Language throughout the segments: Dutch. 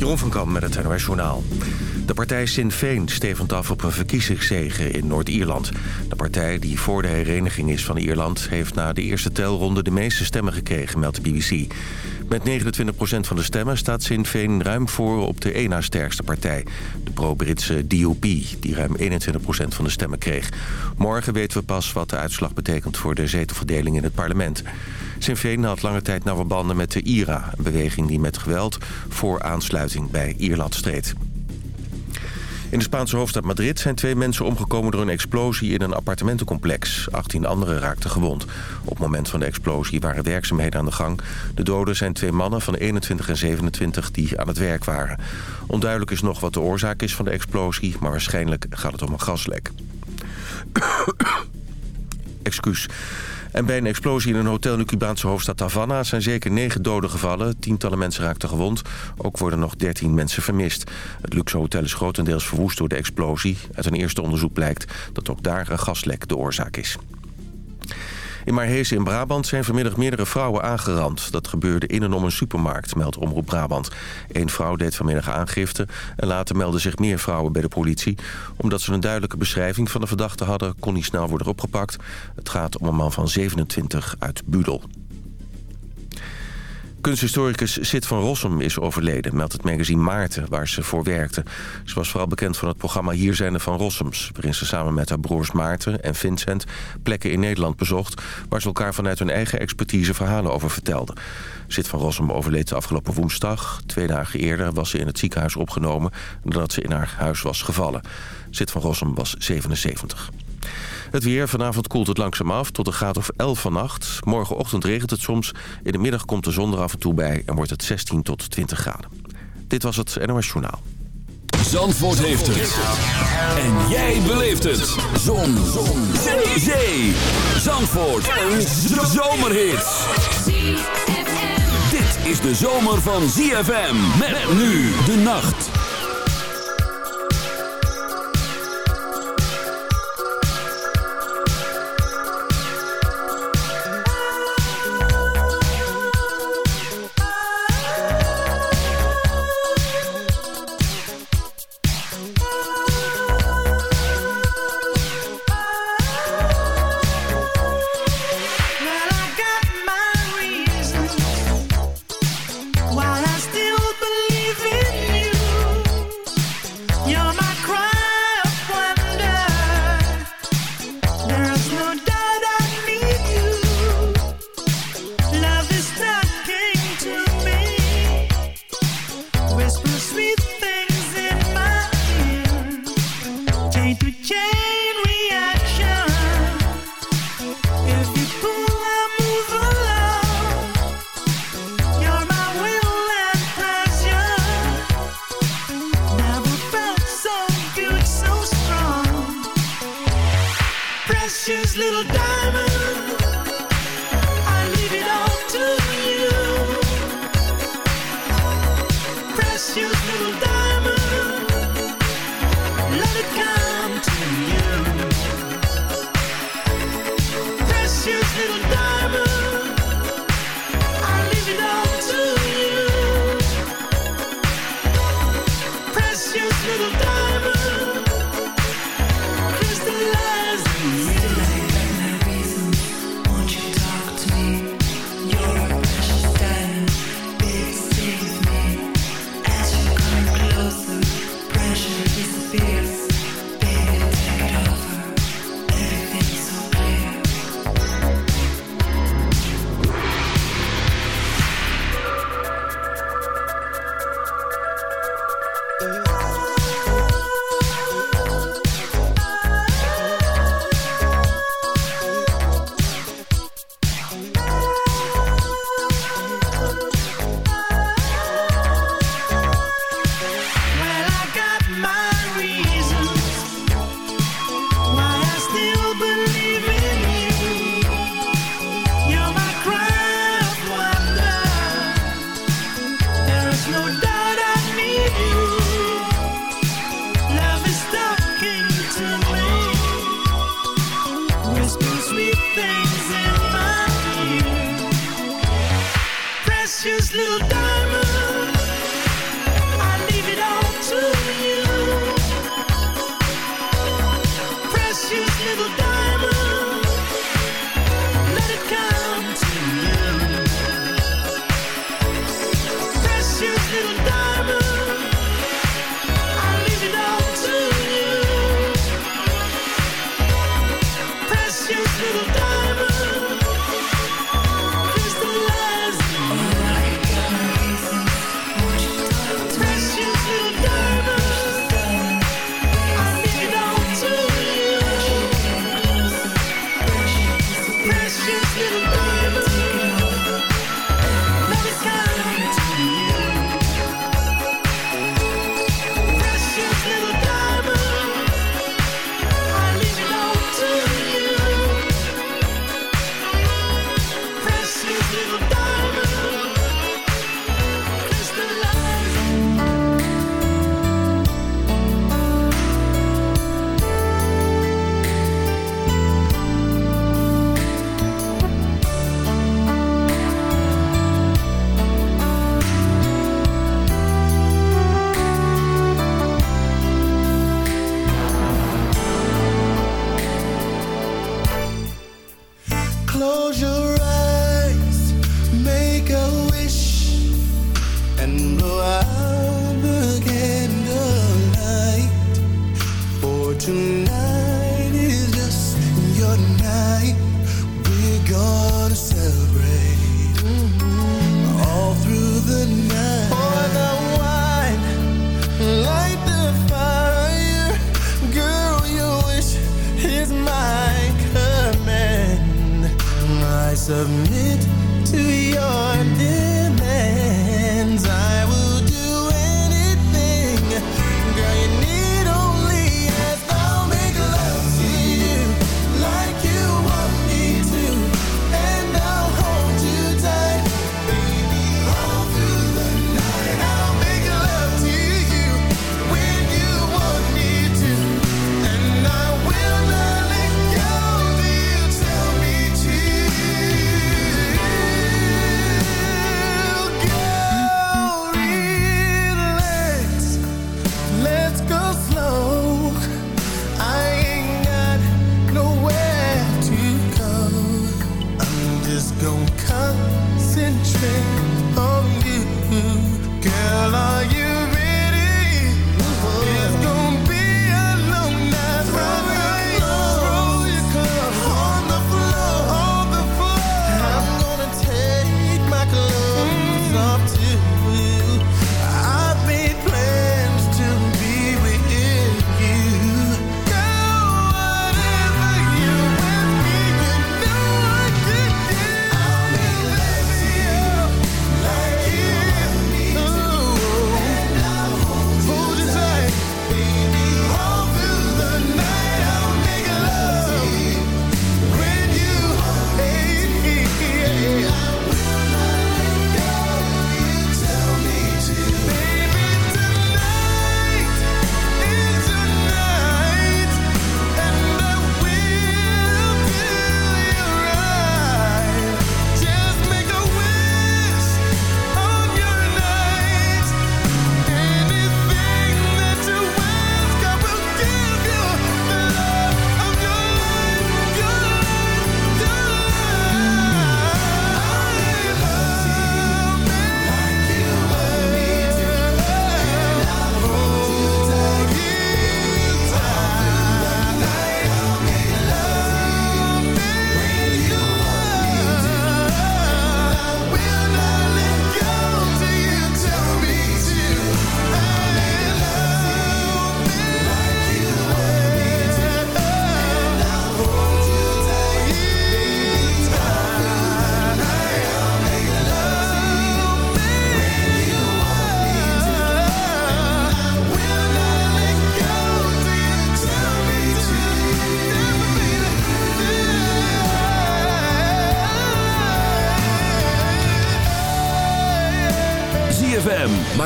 Jeroen van Kam met het NOS Journaal. De partij Sinn Féin stevend af op een verkiezingszege in Noord-Ierland. De partij, die voor de hereniging is van Ierland... heeft na de eerste telronde de meeste stemmen gekregen, meldt de BBC. Met 29% van de stemmen staat Sinn Féin ruim voor op de ena sterkste partij. De pro-Britse DUP, die ruim 21% van de stemmen kreeg. Morgen weten we pas wat de uitslag betekent voor de zetelverdeling in het parlement. Sinn Féin had lange tijd nauwe banden met de IRA... een beweging die met geweld voor aansluiting bij Ierland streed. In de Spaanse hoofdstad Madrid zijn twee mensen omgekomen door een explosie in een appartementencomplex. 18 anderen raakten gewond. Op het moment van de explosie waren werkzaamheden aan de gang. De doden zijn twee mannen van 21 en 27 die aan het werk waren. Onduidelijk is nog wat de oorzaak is van de explosie, maar waarschijnlijk gaat het om een gaslek. Excuus. En bij een explosie in een hotel in de Cubaanse hoofdstad Havana... zijn zeker negen doden gevallen. Tientallen mensen raakten gewond. Ook worden nog dertien mensen vermist. Het luxe hotel is grotendeels verwoest door de explosie. Uit een eerste onderzoek blijkt dat ook daar een gaslek de oorzaak is. In Marhezen in Brabant zijn vanmiddag meerdere vrouwen aangerand. Dat gebeurde in en om een supermarkt, meldt Omroep Brabant. Eén vrouw deed vanmiddag aangifte en later meldden zich meer vrouwen bij de politie. Omdat ze een duidelijke beschrijving van de verdachte hadden... kon hij snel worden opgepakt. Het gaat om een man van 27 uit Budel. Kunsthistoricus Sid van Rossum is overleden, meldt het magazine Maarten, waar ze voor werkte. Ze was vooral bekend van het programma Hier zijn de Van Rossums... waarin ze samen met haar broers Maarten en Vincent plekken in Nederland bezocht... waar ze elkaar vanuit hun eigen expertise verhalen over vertelden. Sid van Rossum overleed afgelopen woensdag. Twee dagen eerder was ze in het ziekenhuis opgenomen... nadat ze in haar huis was gevallen. Sid van Rossum was 77. Het weer, vanavond koelt het langzaam af tot een graad of 11 vannacht. Morgenochtend regent het soms. In de middag komt de zon er af en toe bij en wordt het 16 tot 20 graden. Dit was het NOS Journaal. Zandvoort heeft het. En jij beleeft het. Zon. zon. Zee. Zee. Zandvoort. Een zomerhit. Dit is de zomer van ZFM. Met nu de nacht.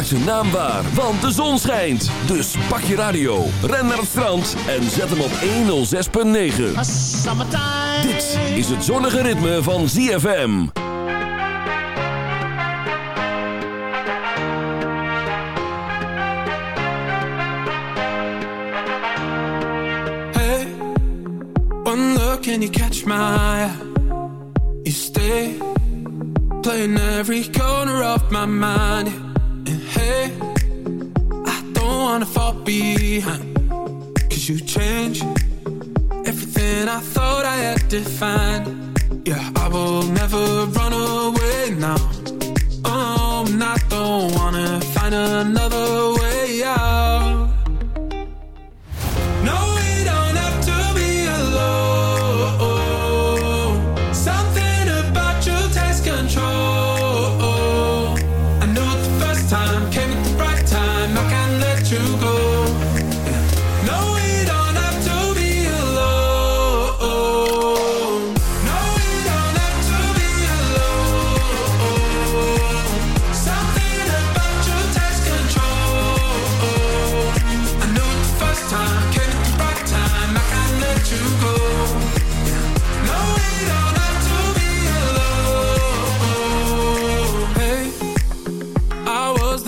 Zijn naam waar, want de zon schijnt. Dus pak je radio, ren naar het strand en zet hem op 106.9. Dit is het zonnige ritme van ZFM. Hey, one look and you catch my eye. You stay playing every corner of my mind. Wanna fall behind. Cause you change Everything I thought I had defined. Yeah, I will never run away now. Oh, and I don't wanna find another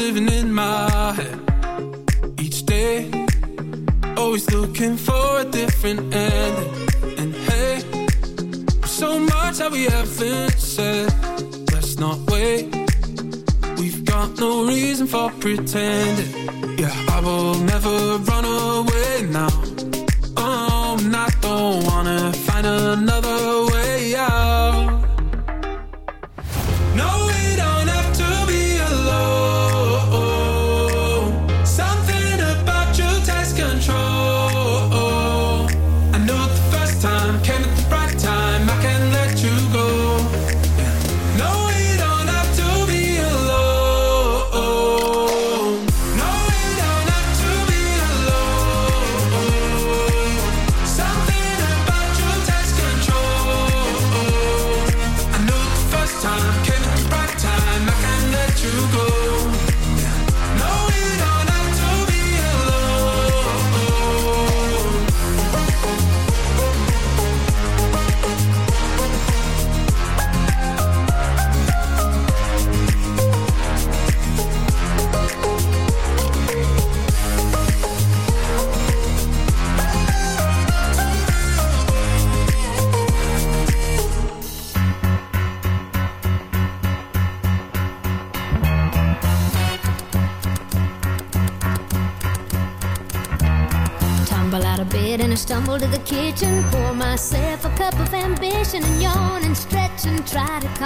living in my head each day. Always looking for a different ending. And hey, so much that we haven't said. Let's not wait. We've got no reason for pretending. Yeah, I will never run away now. Oh, and I don't wanna find another way out.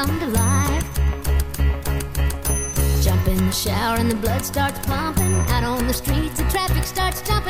come to life. Jump in the shower and the blood starts pumping. Out on the streets, the traffic starts jumping.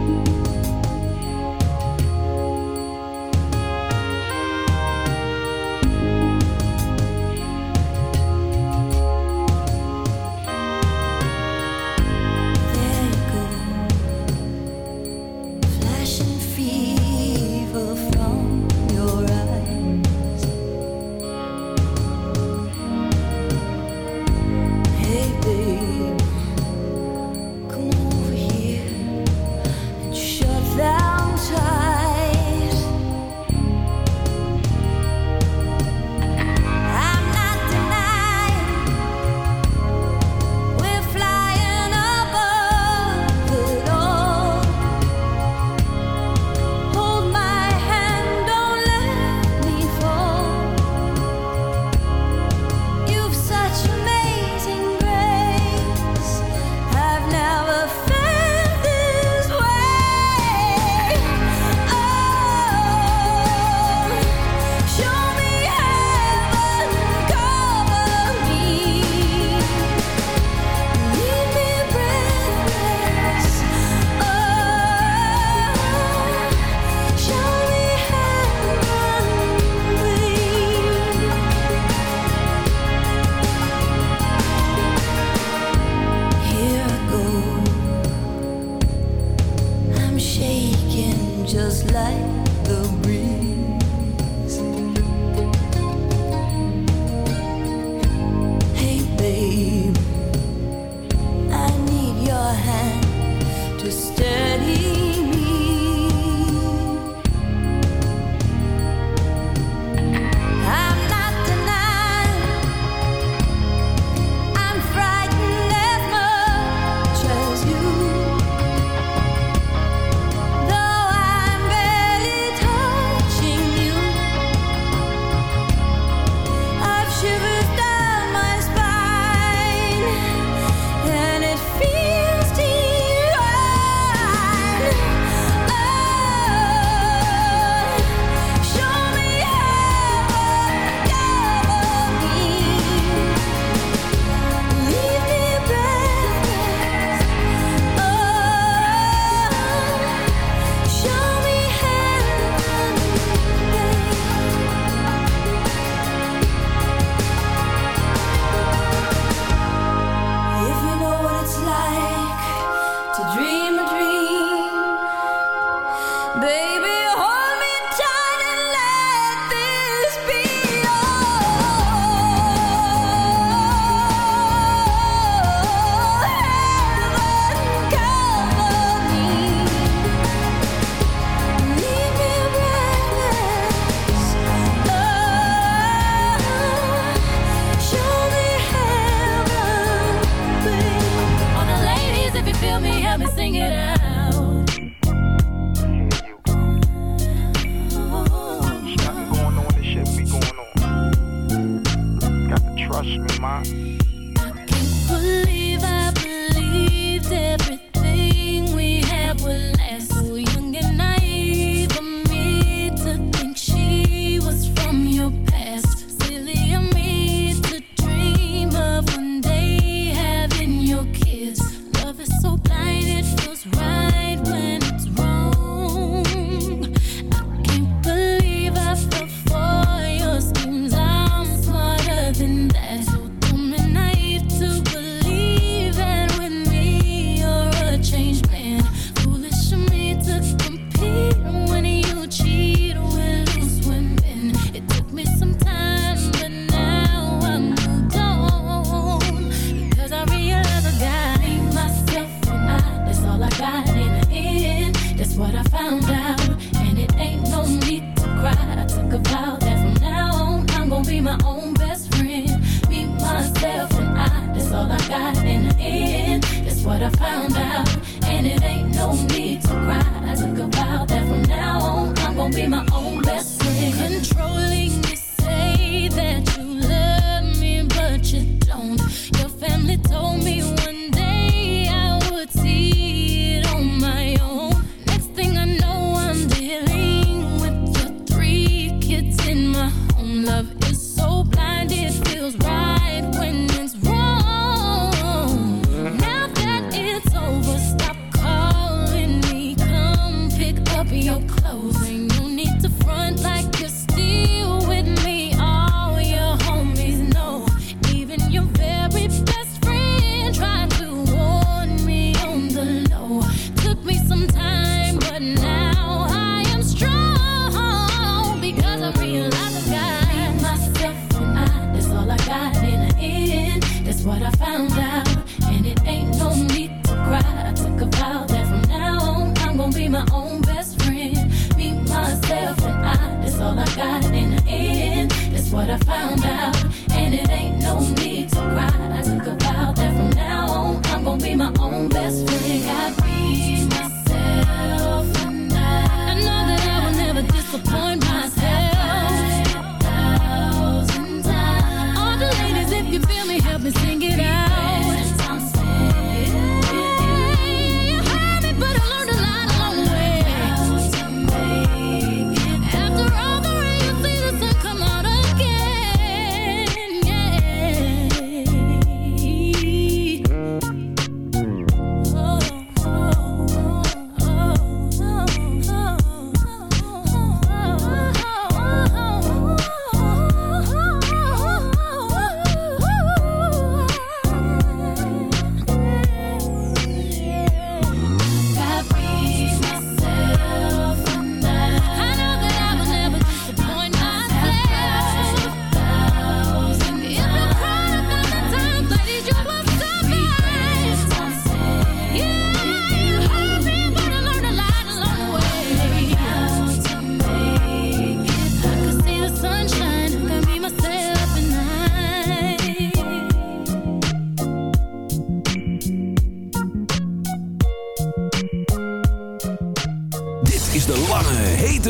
my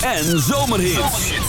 En Zomerhits.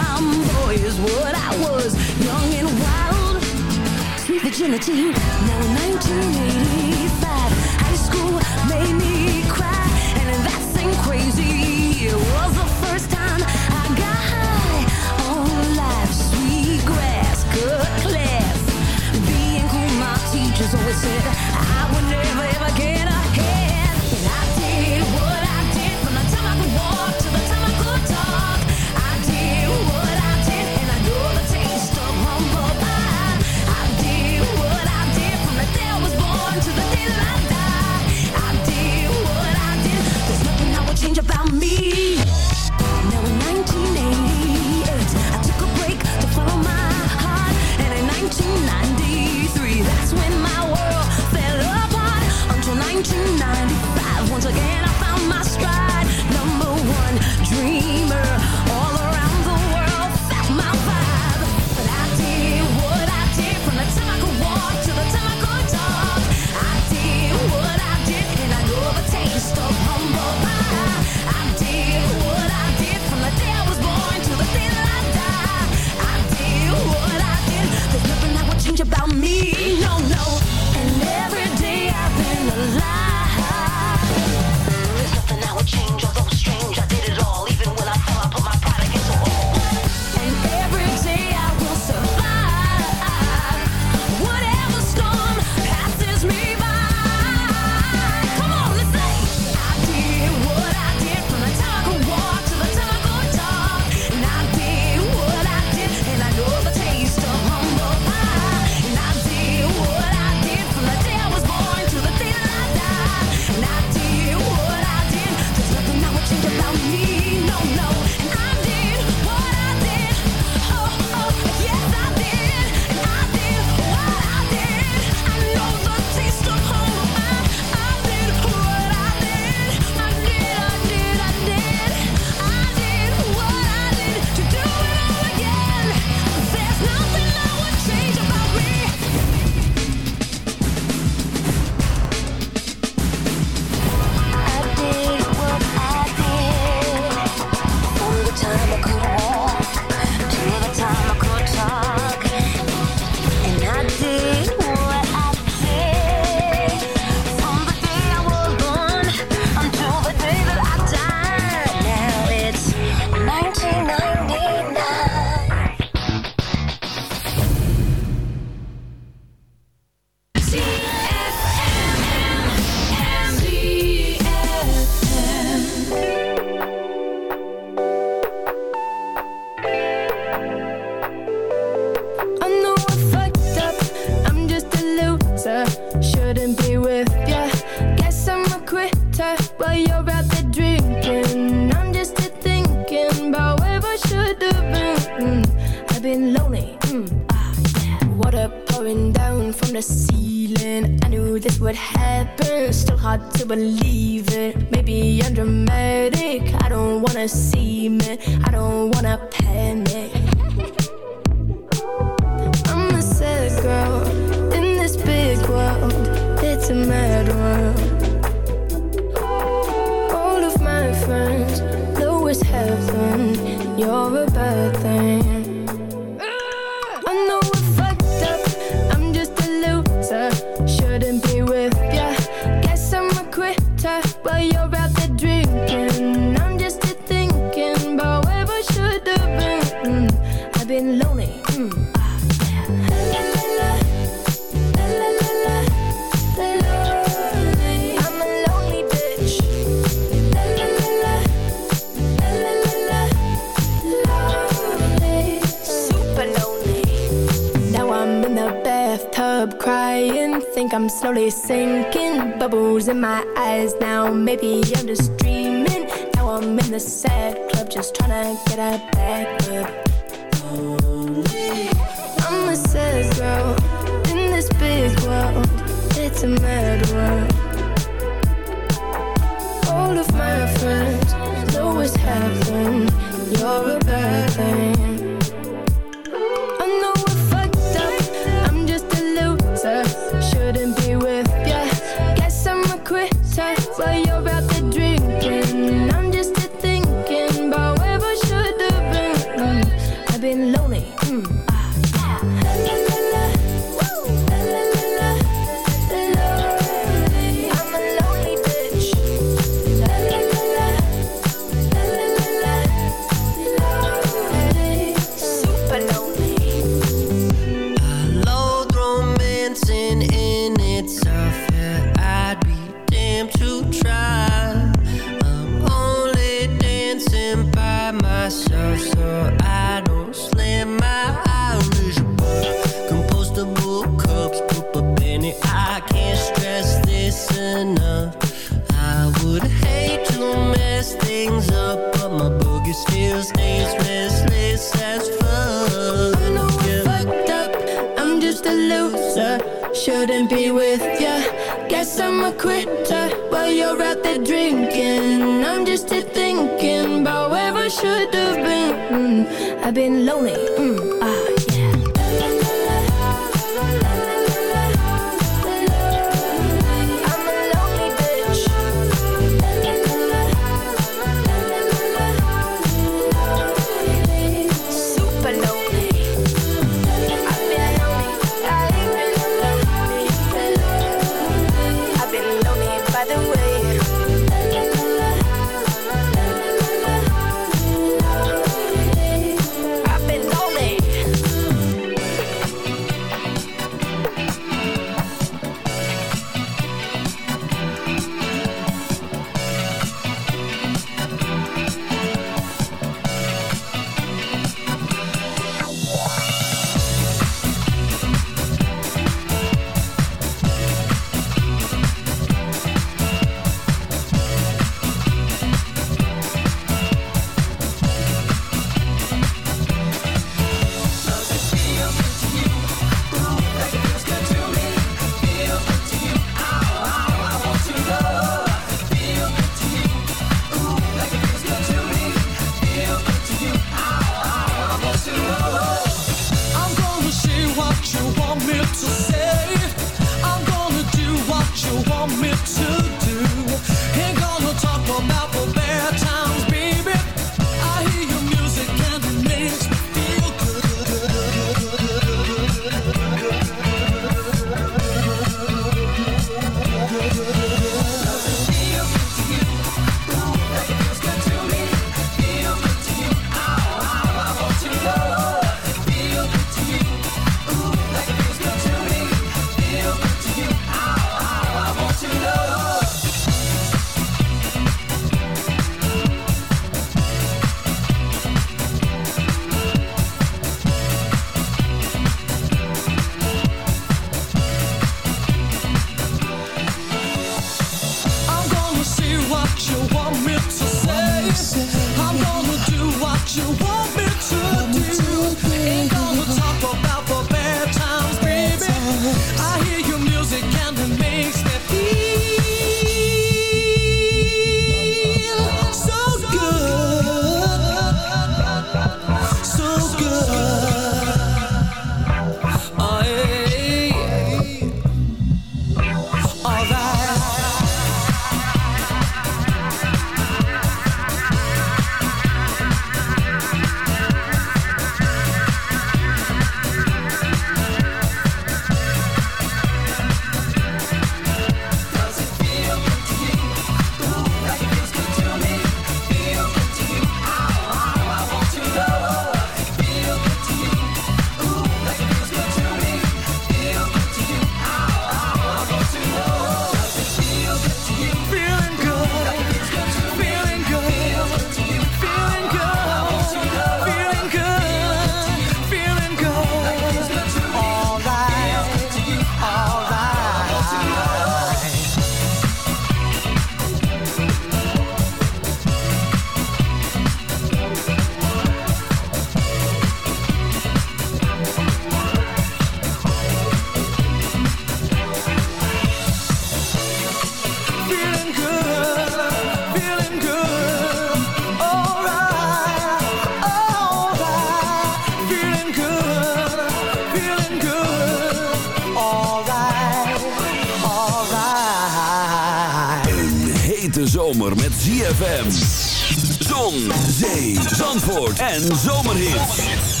En zomerhits.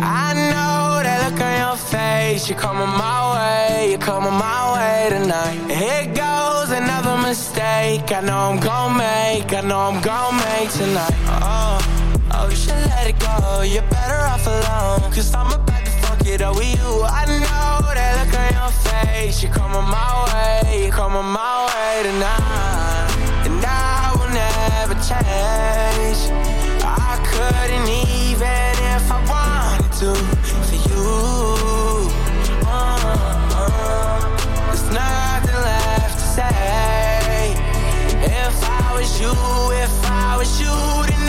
I know that look on your face. You're coming my way, you're coming my way tonight. Here goes another mistake. I know I'm gonna make, I know I'm gonna make tonight. Oh, oh, you should let it go. You're better off alone. Cause I'm about to fuck it up with you. I know that look on your face. You're coming my way, you're coming my way tonight. And I will never change. I couldn't even if I wanted to for you. Uh, uh, there's nothing left to say. If I was you, if I was you, then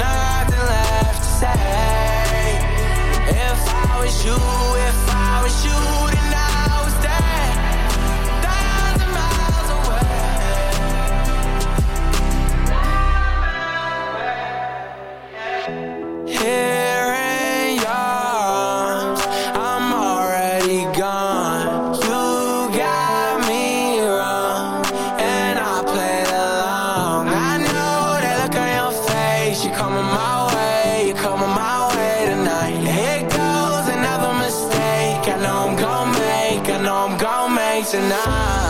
nothing left to say. If I was you, if I was you, tonight.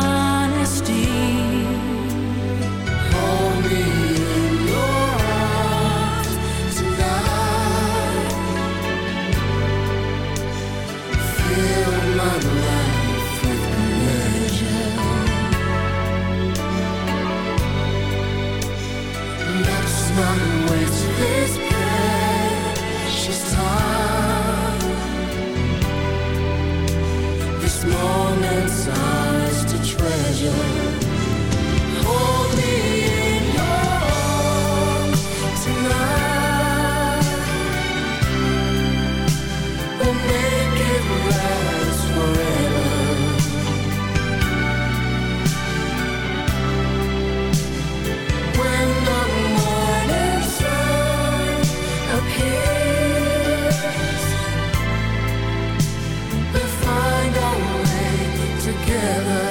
together.